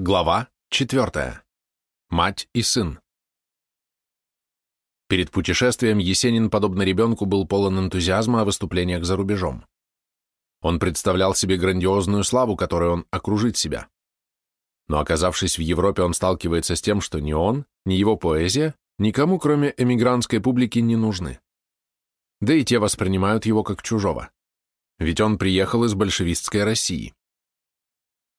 Глава 4. Мать и сын. Перед путешествием Есенин, подобно ребенку, был полон энтузиазма о выступлениях за рубежом. Он представлял себе грандиозную славу, которой он окружит себя. Но оказавшись в Европе, он сталкивается с тем, что ни он, ни его поэзия никому, кроме эмигрантской публики, не нужны. Да и те воспринимают его как чужого. Ведь он приехал из большевистской России.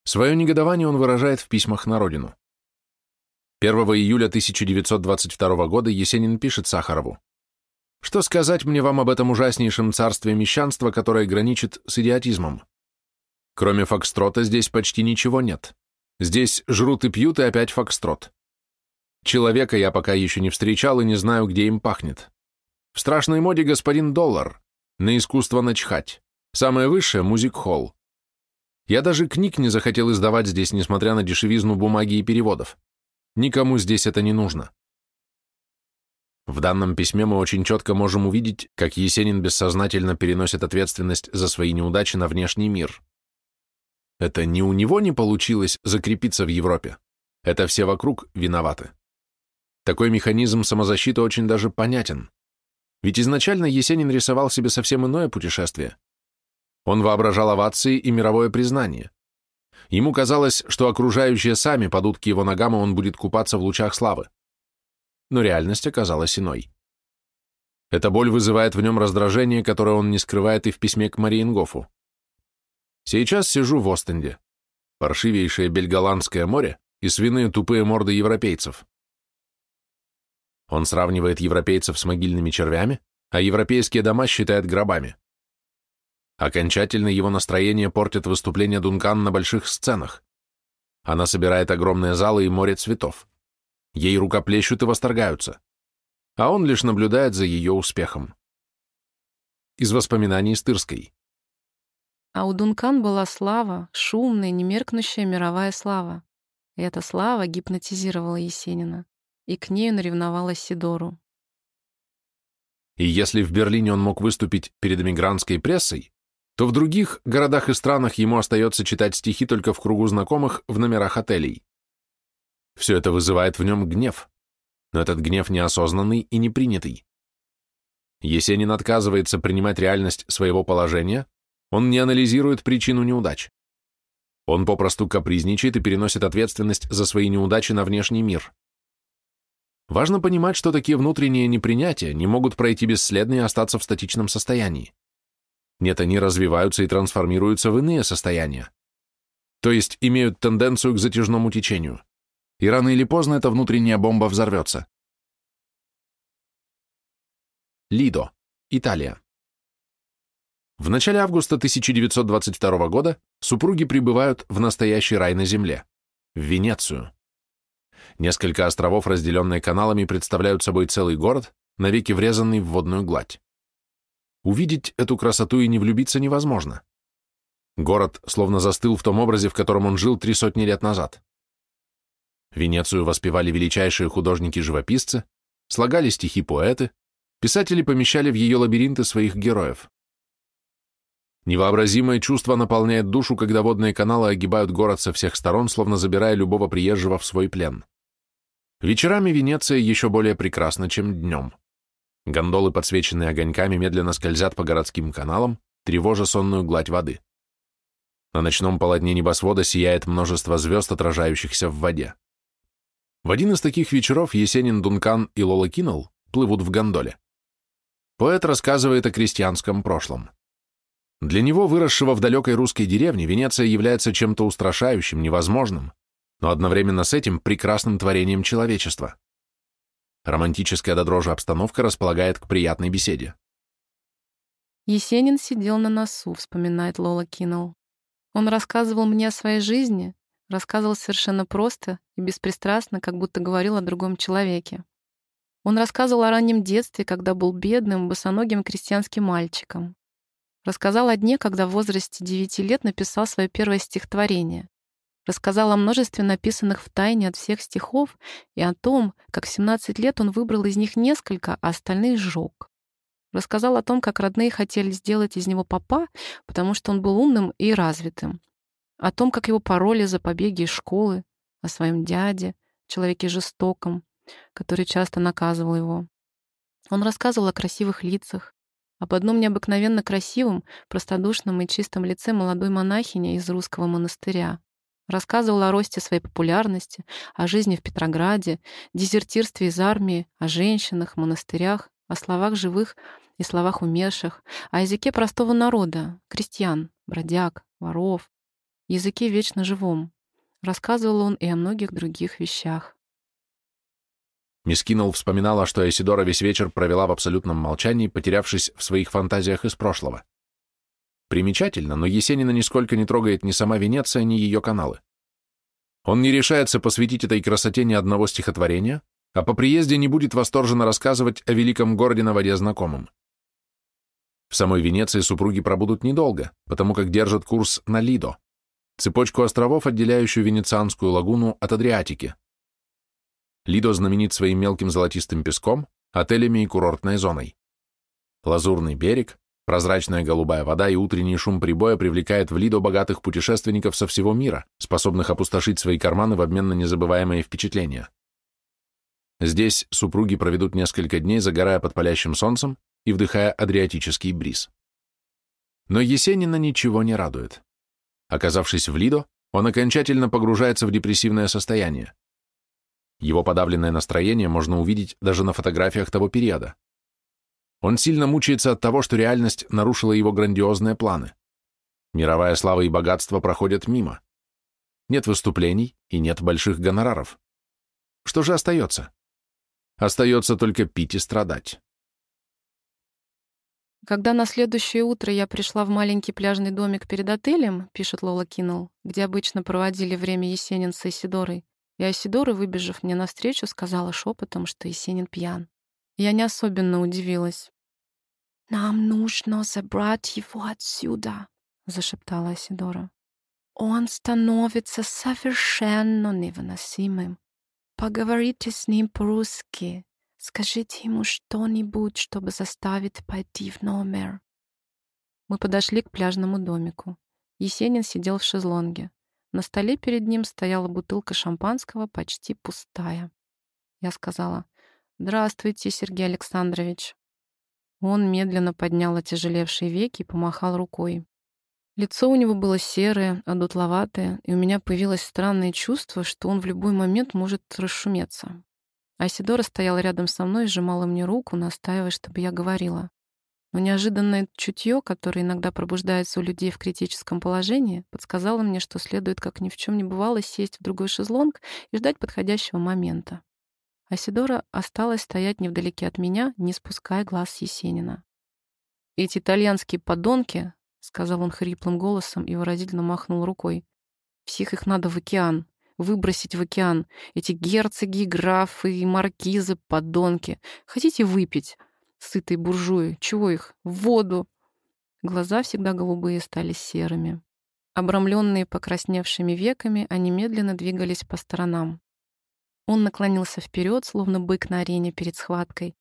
Свое негодование он выражает в письмах на родину. 1 июля 1922 года Есенин пишет Сахарову. «Что сказать мне вам об этом ужаснейшем царстве мещанства, которое граничит с идиотизмом? Кроме фокстрота здесь почти ничего нет. Здесь жрут и пьют, и опять фокстрот. Человека я пока еще не встречал и не знаю, где им пахнет. В страшной моде господин Доллар. На искусство начхать. Самое высшее — музик-холл. Я даже книг не захотел издавать здесь, несмотря на дешевизну бумаги и переводов. Никому здесь это не нужно. В данном письме мы очень четко можем увидеть, как Есенин бессознательно переносит ответственность за свои неудачи на внешний мир. Это не у него не получилось закрепиться в Европе. Это все вокруг виноваты. Такой механизм самозащиты очень даже понятен. Ведь изначально Есенин рисовал себе совсем иное путешествие. Он воображал овации и мировое признание. Ему казалось, что окружающие сами падут к его ногам, и он будет купаться в лучах славы. Но реальность оказалась иной. Эта боль вызывает в нем раздражение, которое он не скрывает и в письме к Мариенгофу. «Сейчас сижу в Остенде. Паршивейшее Бельголандское море и свиные тупые морды европейцев». Он сравнивает европейцев с могильными червями, а европейские дома считает гробами. Окончательно его настроение портит выступление Дункан на больших сценах. Она собирает огромные залы и море цветов. Ей рукоплещут и восторгаются. А он лишь наблюдает за ее успехом. Из воспоминаний Стырской. А у Дункан была слава, шумная, немеркнущая мировая слава. И эта слава гипнотизировала Есенина, и к ней он ревновал Сидору. И если в Берлине он мог выступить перед эмигрантской прессой, то в других городах и странах ему остается читать стихи только в кругу знакомых в номерах отелей. Все это вызывает в нем гнев, но этот гнев неосознанный и непринятый. Есенин отказывается принимать реальность своего положения, он не анализирует причину неудач. Он попросту капризничает и переносит ответственность за свои неудачи на внешний мир. Важно понимать, что такие внутренние непринятия не могут пройти бесследно и остаться в статичном состоянии. Нет, они развиваются и трансформируются в иные состояния. То есть имеют тенденцию к затяжному течению. И рано или поздно эта внутренняя бомба взорвется. Лидо, Италия. В начале августа 1922 года супруги прибывают в настоящий рай на земле, в Венецию. Несколько островов, разделенные каналами, представляют собой целый город, навеки врезанный в водную гладь. Увидеть эту красоту и не влюбиться невозможно. Город словно застыл в том образе, в котором он жил три сотни лет назад. Венецию воспевали величайшие художники-живописцы, слагали стихи поэты, писатели помещали в ее лабиринты своих героев. Невообразимое чувство наполняет душу, когда водные каналы огибают город со всех сторон, словно забирая любого приезжего в свой плен. Вечерами Венеция еще более прекрасна, чем днем. Гондолы, подсвеченные огоньками, медленно скользят по городским каналам, тревожа сонную гладь воды. На ночном полотне небосвода сияет множество звезд, отражающихся в воде. В один из таких вечеров Есенин, Дункан и Лола Киннелл плывут в гондоле. Поэт рассказывает о крестьянском прошлом. Для него, выросшего в далекой русской деревне, Венеция является чем-то устрашающим, невозможным, но одновременно с этим прекрасным творением человечества. Романтическая до дрожи обстановка располагает к приятной беседе. Есенин сидел на носу, вспоминает Лола Киннелл. Он рассказывал мне о своей жизни, рассказывал совершенно просто и беспристрастно, как будто говорил о другом человеке. Он рассказывал о раннем детстве, когда был бедным, босоногим крестьянским мальчиком. Рассказал о дне, когда в возрасте 9 лет написал свое первое стихотворение рассказал о множестве написанных в тайне от всех стихов и о том, как в 17 лет он выбрал из них несколько, а остальные сжег. Рассказал о том, как родные хотели сделать из него папа, потому что он был умным и развитым. О том, как его пароли за побеги из школы. о своем дяде, человеке жестоком, который часто наказывал его. Он рассказывал о красивых лицах, об одном необыкновенно красивом, простодушном и чистом лице молодой монахини из русского монастыря. Рассказывал о росте своей популярности, о жизни в Петрограде, дезертирстве из армии, о женщинах, монастырях, о словах живых и словах умерших, о языке простого народа, крестьян, бродяг, воров, языке вечно живом. Рассказывал он и о многих других вещах. Мисс Киннелл вспоминала, что Эсидора весь вечер провела в абсолютном молчании, потерявшись в своих фантазиях из прошлого. Примечательно, но Есенина нисколько не трогает ни сама Венеция, ни ее каналы. Он не решается посвятить этой красоте ни одного стихотворения, а по приезде не будет восторженно рассказывать о великом городе на воде знакомым. В самой Венеции супруги пробудут недолго, потому как держат курс на Лидо, цепочку островов, отделяющую Венецианскую лагуну от Адриатики. Лидо знаменит своим мелким золотистым песком, отелями и курортной зоной. Лазурный берег, прозрачная голубая вода и утренний шум прибоя привлекает в Лидо богатых путешественников со всего мира, способных опустошить свои карманы в обмен на незабываемые впечатления. Здесь супруги проведут несколько дней, загорая под палящим солнцем и вдыхая адриатический бриз. Но Есенина ничего не радует. Оказавшись в Лидо, он окончательно погружается в депрессивное состояние. Его подавленное настроение можно увидеть даже на фотографиях того периода. Он сильно мучается от того, что реальность нарушила его грандиозные планы. Мировая слава и богатство проходят мимо. Нет выступлений и нет больших гонораров. Что же остается? Остается только пить и страдать. Когда на следующее утро я пришла в маленький пляжный домик перед отелем, пишет Лола Киннелл, где обычно проводили время Есенин с Исидорой, и Асидора, выбежав мне навстречу, сказала шепотом, что Есенин пьян. Я не особенно удивилась. «Нам нужно забрать его отсюда», — зашептала Асидора. «Он становится совершенно невыносимым. Поговорите с ним по-русски. Скажите ему что-нибудь, чтобы заставить пойти в номер». Мы подошли к пляжному домику. Есенин сидел в шезлонге. На столе перед ним стояла бутылка шампанского, почти пустая. Я сказала, «Здравствуйте, Сергей Александрович». Он медленно поднял отяжелевшие веки и помахал рукой. Лицо у него было серое, одутловатое, и у меня появилось странное чувство, что он в любой момент может расшуметься. Айсидора стояла рядом со мной и сжимала мне руку, настаивая, чтобы я говорила. Но неожиданное чутье, которое иногда пробуждается у людей в критическом положении, подсказало мне, что следует, как ни в чем не бывало, сесть в другой шезлонг и ждать подходящего момента. Асидора осталась стоять невдалеке от меня, не спуская глаз Есенина. «Эти итальянские подонки», — сказал он хриплым голосом и выразительно махнул рукой, «всех их надо в океан, выбросить в океан. Эти герцоги, графы и маркизы, подонки. Хотите выпить? Сытые буржуи. Чего их? В воду. Глаза всегда голубые стали серыми. Обрамленные покрасневшими веками, они медленно двигались по сторонам. Он наклонился вперед, словно бык на арене перед схваткой.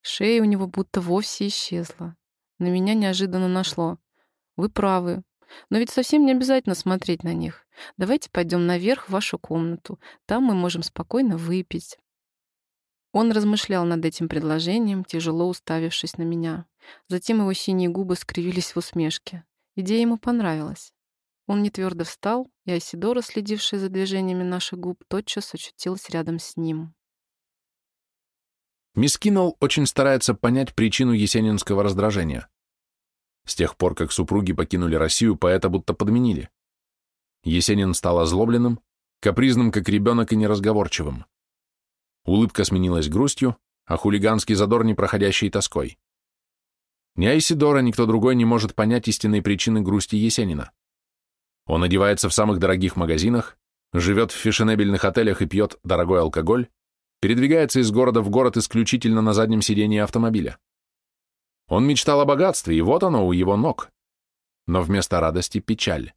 Шея у него будто вовсе исчезла. На меня неожиданно нашло. Вы правы. Но ведь совсем не обязательно смотреть на них. Давайте пойдем наверх в вашу комнату. Там мы можем спокойно выпить. Он размышлял над этим предложением, тяжело уставившись на меня. Затем его синие губы скривились в усмешке. Идея ему понравилась. Он не твердо встал, и Асидора, следившая за движениями наших губ, тотчас очутилась рядом с ним. Мисс Киннелл очень старается понять причину есенинского раздражения. С тех пор, как супруги покинули Россию, поэта будто подменили. Есенин стал озлобленным, капризным, как ребенок, и неразговорчивым. Улыбка сменилась грустью, а хулиганский задор непроходящей тоской. Ни Айсидора, никто другой не может понять истинной причины грусти Есенина. Он одевается в самых дорогих магазинах, живет в фешенебельных отелях и пьет дорогой алкоголь, передвигается из города в город исключительно на заднем сидении автомобиля. Он мечтал о богатстве, и вот оно у его ног. Но вместо радости печаль.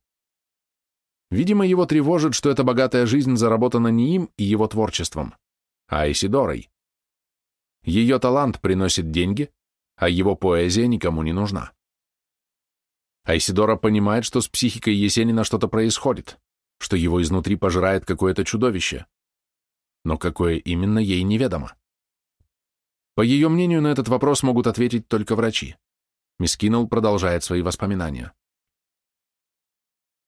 Видимо, его тревожит, что эта богатая жизнь заработана не им и его творчеством, а Айсидорой. Ее талант приносит деньги, а его поэзия никому не нужна. Айсидора понимает, что с психикой Есенина что-то происходит, что его изнутри пожирает какое-то чудовище. Но какое именно, ей неведомо. По ее мнению, на этот вопрос могут ответить только врачи. Мисс Киннелл продолжает свои воспоминания.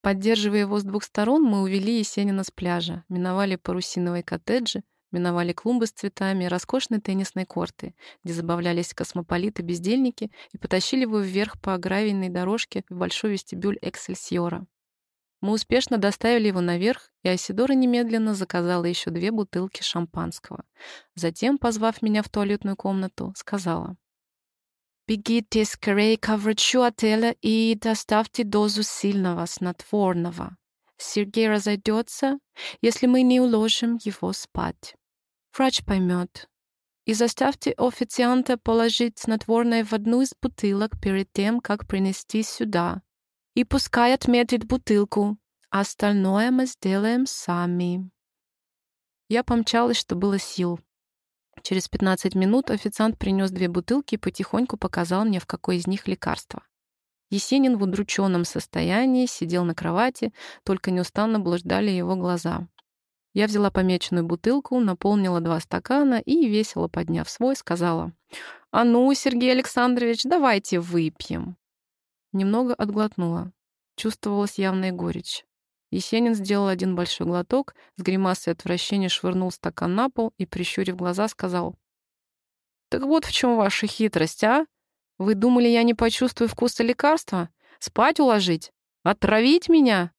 Поддерживая его с двух сторон, мы увели Есенина с пляжа, миновали парусиновые коттеджи, миновали клумбы с цветами роскошные теннисные корты, где забавлялись космополиты-бездельники и потащили его вверх по гравийной дорожке в большой вестибюль Эксельсиора. Мы успешно доставили его наверх, и Асидора немедленно заказала еще две бутылки шампанского. Затем, позвав меня в туалетную комнату, сказала. Бегите скорее к врачу отеля и доставьте дозу сильного снотворного. Сергей разойдется, если мы не уложим его спать. Врач поймет. И заставьте официанта положить снотворное в одну из бутылок перед тем, как принести сюда. И пускай отметит бутылку. Остальное мы сделаем сами. Я помчалась, что было сил. Через 15 минут официант принес две бутылки и потихоньку показал мне, в какой из них лекарство. Есенин в удрученном состоянии сидел на кровати, только неустанно блуждали его глаза. Я взяла помеченную бутылку, наполнила два стакана и, весело подняв свой, сказала, «А ну, Сергей Александрович, давайте выпьем». Немного отглотнула. Чувствовалась явная горечь. Есенин сделал один большой глоток, с гримасой отвращения швырнул стакан на пол и, прищурив глаза, сказал. «Так вот в чем ваша хитрость, а? Вы думали, я не почувствую вкуса лекарства? Спать уложить? Отравить меня?»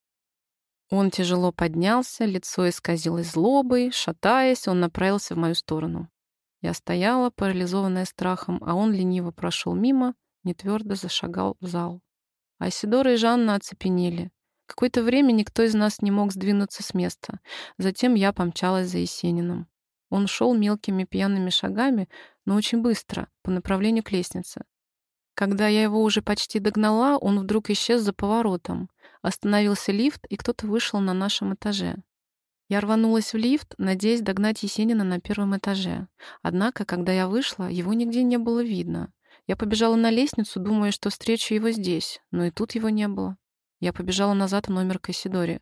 Он тяжело поднялся, лицо исказилось злобой, шатаясь, он направился в мою сторону. Я стояла, парализованная страхом, а он лениво прошел мимо, нетвердо зашагал в зал. Айсидора и Жанна оцепенели. Какое-то время никто из нас не мог сдвинуться с места. Затем я помчалась за Есениным. Он шел мелкими пьяными шагами, но очень быстро, по направлению к лестнице. Когда я его уже почти догнала, он вдруг исчез за поворотом. Остановился лифт, и кто-то вышел на нашем этаже. Я рванулась в лифт, надеясь догнать Есенина на первом этаже. Однако, когда я вышла, его нигде не было видно. Я побежала на лестницу, думая, что встречу его здесь, но и тут его не было. Я побежала назад в номер к Исидоре.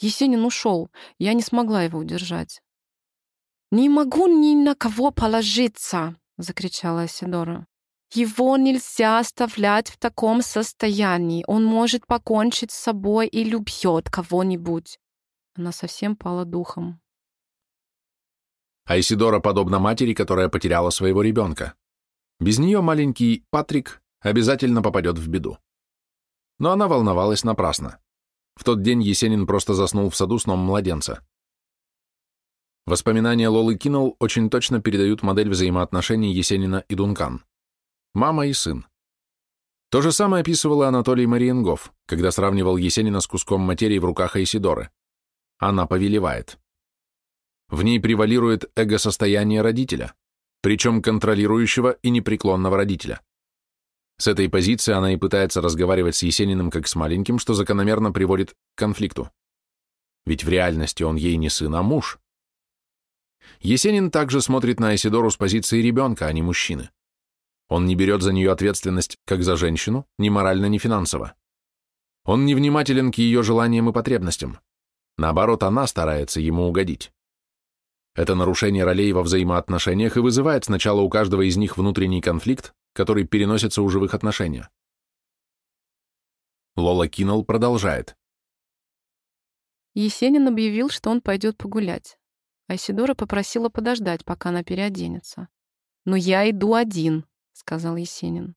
Есенин ушел. Я не смогла его удержать. «Не могу ни на кого положиться!» — закричала Сидора. «Его нельзя оставлять в таком состоянии. Он может покончить с собой или убьет кого-нибудь». Она совсем пала духом. Айсидора подобна матери, которая потеряла своего ребенка. Без нее маленький Патрик обязательно попадет в беду. Но она волновалась напрасно. В тот день Есенин просто заснул в саду сном младенца. Воспоминания Лолы Киннелл очень точно передают модель взаимоотношений Есенина и Дункан. Мама и сын. То же самое описывал Анатолий Мариенгоф, когда сравнивал Есенина с куском материи в руках Айсидоры. Она повелевает. В ней превалирует эго-состояние родителя, причем контролирующего и непреклонного родителя. С этой позиции она и пытается разговаривать с Есениным как с маленьким, что закономерно приводит к конфликту. Ведь в реальности он ей не сын, а муж. Есенин также смотрит на Айсидору с позиции ребенка, а не мужчины. Он не берет за нее ответственность как за женщину, ни морально, ни финансово. Он не внимателен к ее желаниям и потребностям. Наоборот, она старается ему угодить. Это нарушение ролей во взаимоотношениях и вызывает сначала у каждого из них внутренний конфликт, который переносится у живых отношения. Лола Киннелл продолжает. Есенин объявил, что он пойдет погулять. Айсидора попросила подождать, пока она переоденется. «Но я иду один», — сказал Есенин.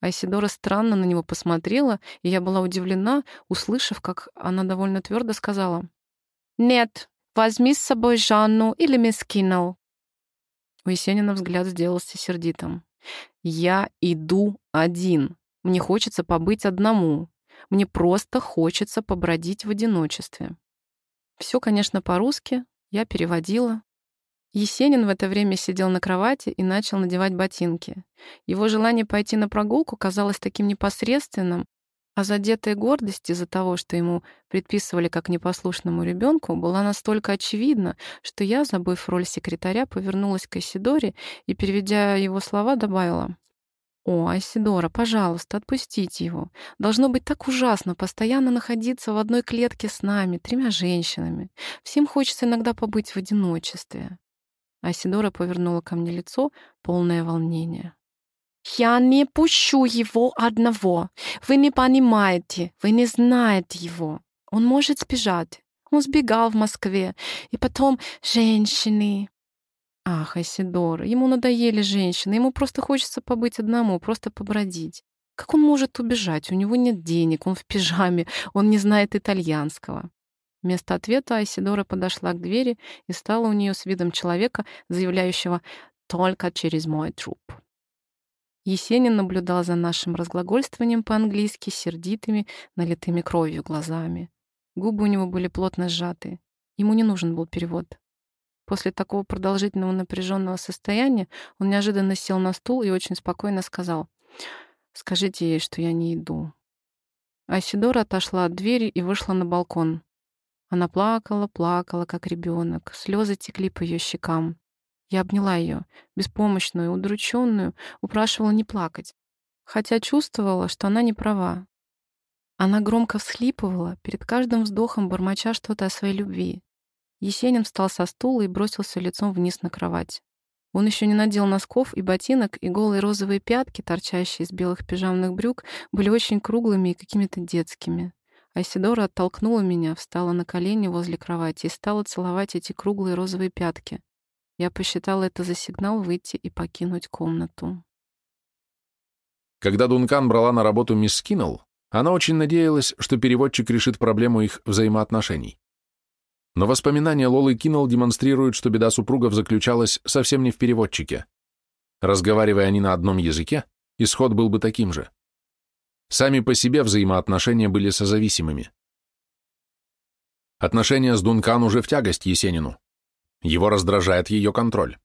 Айсидора странно на него посмотрела, и я была удивлена, услышав, как она довольно твердо сказала. «Нет, возьми с собой Жанну или мисс Киннелл». У Есенина взгляд сделался сердитым. Я иду один. Мне хочется побыть одному. Мне просто хочется побродить в одиночестве. Все, конечно, по-русски. Я переводила. Есенин в это время сидел на кровати и начал надевать ботинки. Его желание пойти на прогулку казалось таким непосредственным, а задетая гордость из-за того, что ему предписывали как непослушному ребенку, была настолько очевидна, что я, забыв роль секретаря, повернулась к Исидоре и, переведя его слова, добавила. «О, Айсидора, пожалуйста, отпустите его. Должно быть так ужасно постоянно находиться в одной клетке с нами, тремя женщинами. Всем хочется иногда побыть в одиночестве». Айсидора повернула ко мне лицо, полное волнения. «Я не пущу его одного. Вы не понимаете, вы не знаете его. Он может сбежать. Он сбегал в Москве. И потом женщины. Ах, Айсидор, ему надоели женщины, ему просто хочется побыть одному, просто побродить. Как он может убежать? У него нет денег, он в пижаме, он не знает итальянского. Вместо ответа Айсидора подошла к двери и стала у нее с видом человека, заявляющего «только через мой труп». Есенин наблюдал за нашим разглагольствованием по-английски сердитыми, налитыми кровью глазами. Губы у него были плотно сжаты. Ему не нужен был перевод. После такого продолжительного напряженного состояния он неожиданно сел на стул и очень спокойно сказал «Скажите ей, что я не иду». Айсидора отошла от двери и вышла на балкон. Она плакала, плакала, как ребенок. Слезы текли по ее щекам. Я обняла ее, беспомощную, удрученную, упрашивала не плакать, хотя чувствовала, что она не права. Она громко всхлипывала, перед каждым вздохом бормоча что-то о своей любви. Есенин встал со стула и бросился лицом вниз на кровать. Он еще не надел носков и ботинок, и голые розовые пятки, торчащие из белых пижамных брюк, были очень круглыми и какими-то детскими. Айсидора оттолкнула меня, встала на колени возле кровати и стала целовать эти круглые розовые пятки. Я посчитала это за сигнал выйти и покинуть комнату. Когда Дункан брала на работу мисс Киннелл, она очень надеялась, что переводчик решит проблему их взаимоотношений. Но воспоминания Лолы Киннелл демонстрируют, что беда супругов заключалась совсем не в переводчике. Разговаривая они на одном языке, исход был бы таким же. Сами по себе взаимоотношения были созависимыми. Отношения с Дункан уже в тягость Есенину. Его раздражает ее контроль.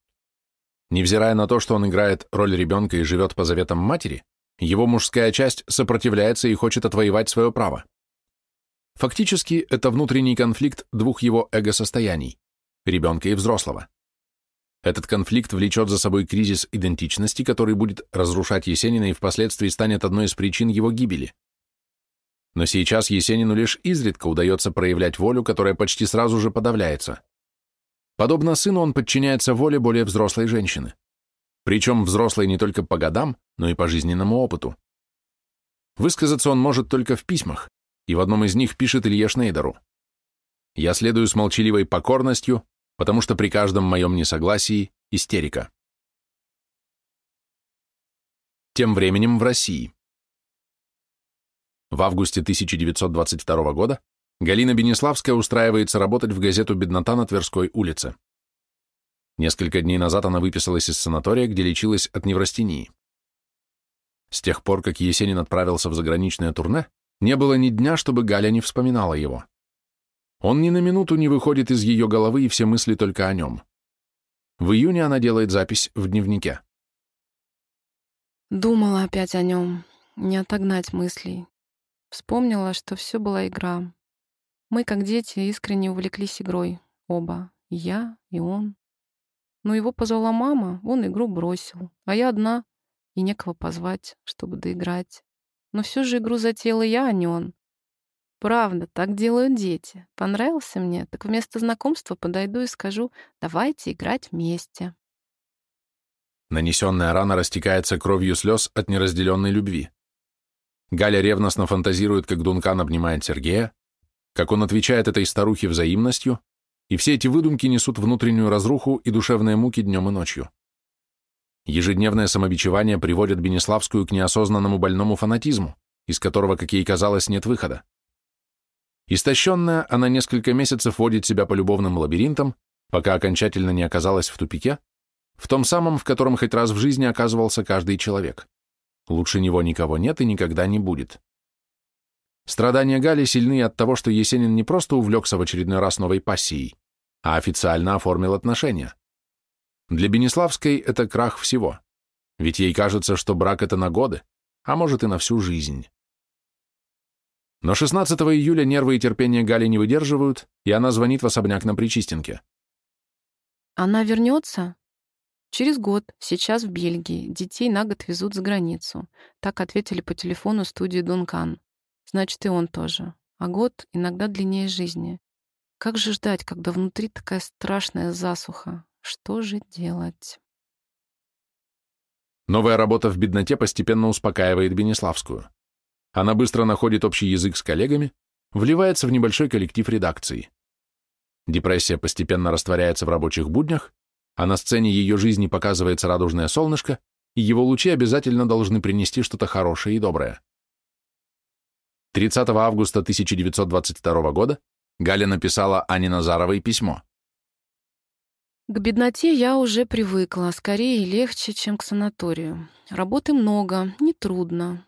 Невзирая на то, что он играет роль ребенка и живет по заветам матери, его мужская часть сопротивляется и хочет отвоевать свое право. Фактически, это внутренний конфликт двух его эго-состояний – ребенка и взрослого. Этот конфликт влечет за собой кризис идентичности, который будет разрушать Есенина и впоследствии станет одной из причин его гибели. Но сейчас Есенину лишь изредка удается проявлять волю, которая почти сразу же подавляется. Подобно сыну он подчиняется воле более взрослой женщины. Причем взрослой не только по годам, но и по жизненному опыту. Высказаться он может только в письмах, и в одном из них пишет Илье Шнейдеру. «Я следую с молчаливой покорностью, потому что при каждом моем несогласии – истерика». Тем временем в России. В августе 1922 года Галина Бенеславская устраивается работать в газету «Беднота» на Тверской улице. Несколько дней назад она выписалась из санатория, где лечилась от неврастении. С тех пор, как Есенин отправился в заграничное турне, не было ни дня, чтобы Галя не вспоминала его. Он ни на минуту не выходит из ее головы, и все мысли только о нем. В июне она делает запись в дневнике. Думала опять о нем, не отогнать мыслей. Вспомнила, что все была игра. Мы, как дети, искренне увлеклись игрой. Оба. Я, и он. Но его позвала мама, он игру бросил. А я одна, и некого позвать, чтобы доиграть. Но всю же игру затеяла я, а не он. Правда, так делают дети. Понравился мне, так вместо знакомства подойду и скажу «давайте играть вместе». Нанесенная рана растекается кровью слез от неразделенной любви. Галя ревностно фантазирует, как Дункан обнимает Сергея, как он отвечает этой старухе взаимностью, и все эти выдумки несут внутреннюю разруху и душевные муки днем и ночью. Ежедневное самобичевание приводит Бенеславскую к неосознанному больному фанатизму, из которого, как ей казалось, нет выхода. Истощенная, она несколько месяцев водит себя по любовным лабиринтам, пока окончательно не оказалась в тупике, в том самом, в котором хоть раз в жизни оказывался каждый человек. Лучше него никого нет и никогда не будет. Страдания Гали сильны от того, что Есенин не просто увлекся в очередной раз новой пассией, а официально оформил отношения. Для Бенеславской это крах всего, ведь ей кажется, что брак — это на годы, а может и на всю жизнь. Но 16 июля нервы и терпение Гали не выдерживают, и она звонит в особняк на Причистенке. «Она вернется?» Через год, сейчас в Бельгии, детей на год везут за границу. Так ответили по телефону студии Дункан. Значит, и он тоже. А год иногда длиннее жизни. Как же ждать, когда внутри такая страшная засуха? Что же делать? Новая работа в бедноте постепенно успокаивает Бенеславскую. Она быстро находит общий язык с коллегами, вливается в небольшой коллектив редакции. Депрессия постепенно растворяется в рабочих буднях, а на сцене ее жизни показывается радужное солнышко, и его лучи обязательно должны принести что-то хорошее и доброе. 30 августа 1922 года Галя написала Ане Назаровой письмо. К бедноте я уже привыкла, скорее и легче, чем к санаторию. Работы много, нетрудно.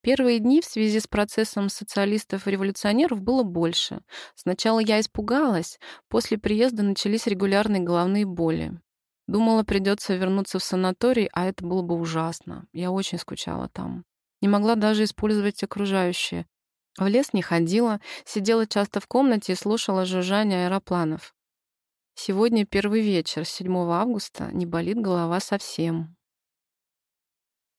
Первые дни в связи с процессом социалистов-революционеров было больше. Сначала я испугалась, после приезда начались регулярные головные боли. Думала, придется вернуться в санаторий, а это было бы ужасно. Я очень скучала там. Не могла даже использовать окружающее. В лес не ходила, сидела часто в комнате и слушала жужжание аэропланов. Сегодня первый вечер, 7 августа, не болит голова совсем.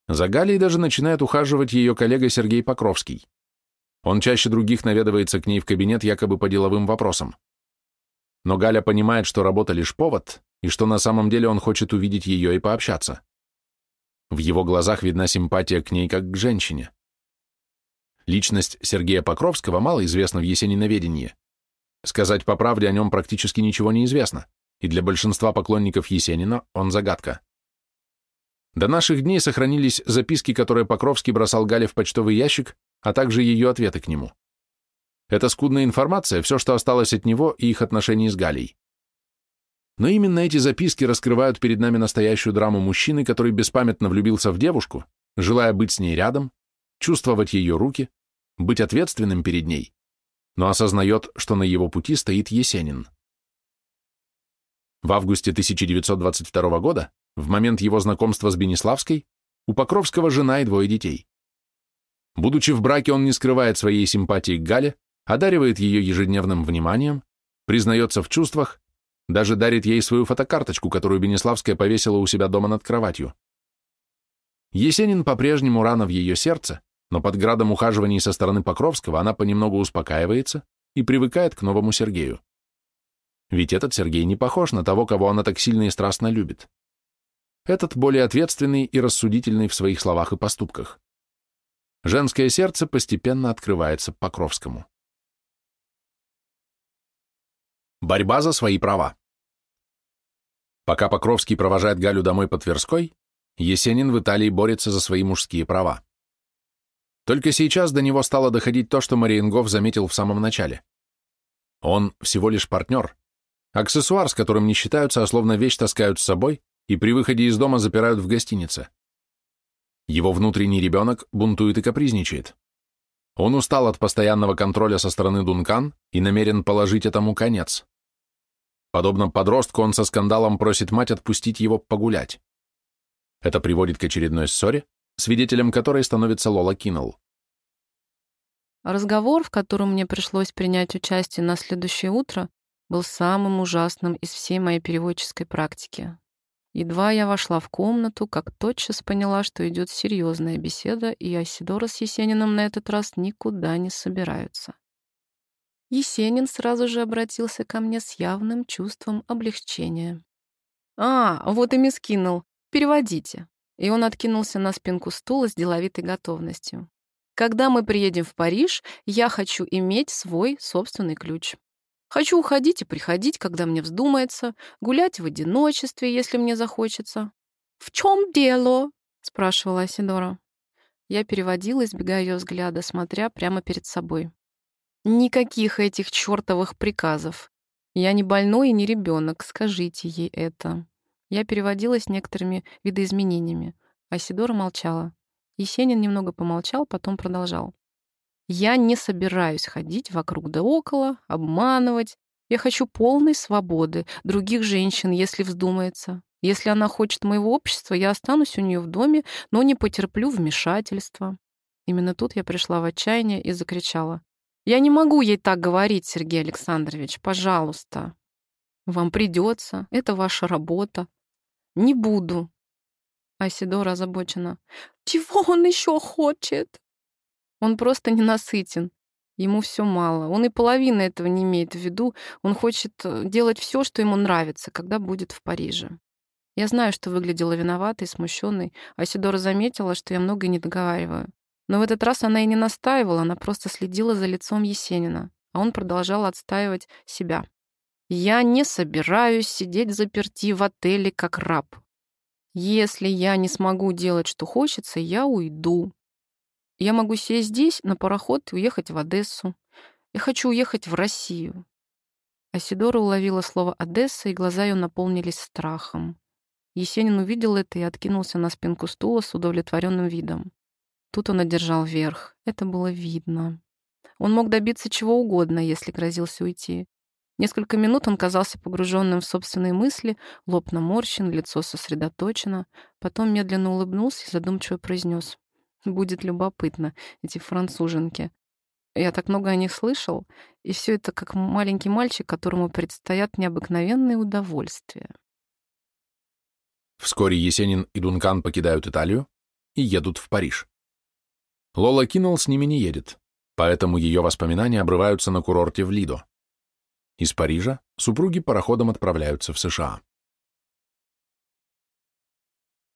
За Галей даже начинает ухаживать ее коллега Сергей Покровский. Он чаще других наведывается к ней в кабинет якобы по деловым вопросам. Но Галя понимает, что работа лишь повод, и что на самом деле он хочет увидеть ее и пообщаться. В его глазах видна симпатия к ней как к женщине. Личность Сергея Покровского мало известна в Есениноведении. Сказать по правде о нем практически ничего не известно, и для большинства поклонников Есенина он загадка. До наших дней сохранились записки, которые Покровский бросал Гале в почтовый ящик, а также ее ответы к нему. Это скудная информация, все, что осталось от него и их отношений с Галей. Но именно эти записки раскрывают перед нами настоящую драму мужчины, который беспамятно влюбился в девушку, желая быть с ней рядом, чувствовать ее руки, быть ответственным перед ней, но осознает, что на его пути стоит Есенин. В августе 1922 года в момент его знакомства с Бениславской у Покровского жена и двое детей. Будучи в браке, он не скрывает своей симпатии к Гале, одаривает ее ежедневным вниманием, признается в чувствах, даже дарит ей свою фотокарточку, которую Бениславская повесила у себя дома над кроватью. Есенин по-прежнему рано в ее сердце, но под градом ухаживаний со стороны Покровского она понемногу успокаивается и привыкает к новому Сергею. Ведь этот Сергей не похож на того, кого она так сильно и страстно любит. Этот более ответственный и рассудительный в своих словах и поступках. Женское сердце постепенно открывается Покровскому. Борьба за свои права. Пока Покровский провожает Галю домой по Тверской, Есенин в Италии борется за свои мужские права. Только сейчас до него стало доходить то, что Мариенгоф заметил в самом начале. Он всего лишь партнер, аксессуар, с которым не считаются, а словно вещь таскают с собой, и при выходе из дома запирают в гостинице. Его внутренний ребенок бунтует и капризничает. Он устал от постоянного контроля со стороны Дункан и намерен положить этому конец. Подобно подростку, он со скандалом просит мать отпустить его погулять. Это приводит к очередной ссоре, свидетелем которой становится Лола Киннелл. Разговор, в котором мне пришлось принять участие на следующее утро, был самым ужасным из всей моей переводческой практики. Едва я вошла в комнату, как тотчас поняла, что идет серьезная беседа, и Асидора с Есениным на этот раз никуда не собираются. Есенин сразу же обратился ко мне с явным чувством облегчения. «А, вот и мисс Киннелл. Переводите». И он откинулся на спинку стула с деловитой готовностью. «Когда мы приедем в Париж, я хочу иметь свой собственный ключ. Хочу уходить и приходить, когда мне вздумается, гулять в одиночестве, если мне захочется. «В чем дело?» — спрашивала Асидора. Я переводила, избегая ее взгляда, смотря прямо перед собой. Никаких этих чертовых приказов. Я не больной и не ребенок, скажите ей это. Я переводила с некоторыми видоизменениями. Асидора молчала. Есенин немного помолчал, потом продолжал. Я не собираюсь ходить вокруг да около, обманывать. Я хочу полной свободы других женщин, если вздумается. Если она хочет моего общества, я останусь у нее в доме, но не потерплю вмешательства. Именно тут я пришла в отчаяние и закричала. «Я не могу ей так говорить, Сергей Александрович, пожалуйста. Вам придется, это ваша работа». Не буду. Асидора озабочена. Чего он еще хочет? Он просто ненасытен. Ему все мало. Он и половины этого не имеет в виду. Он хочет э, делать все, что ему нравится, когда будет в Париже. Я знаю, что выглядела виноватой, смущенной. Асидора заметила, что я много не договариваю. Но в этот раз она и не настаивала, она просто следила за лицом Есенина, а он продолжал отстаивать себя. «Я не собираюсь сидеть заперти в отеле как раб. Если я не смогу делать, что хочется, я уйду. Я могу сесть здесь на пароход и уехать в Одессу. Я хочу уехать в Россию». Асидора уловила слово «Одесса», и глаза ее наполнились страхом. Есенин увидел это и откинулся на спинку стула с удовлетворенным видом. Тут он одержал верх. Это было видно. Он мог добиться чего угодно, если грозился уйти. Несколько минут он казался погруженным в собственные мысли, лоб наморщен, лицо сосредоточено. Потом медленно улыбнулся и задумчиво произнес. «Будет любопытно, эти француженки. Я так много о них слышал, и все это как маленький мальчик, которому предстоят необыкновенные удовольствия». Вскоре Есенин и Дункан покидают Италию и едут в Париж. Лола Киннелл с ними не едет, поэтому ее воспоминания обрываются на курорте в Лидо. Из Парижа супруги пароходом отправляются в США.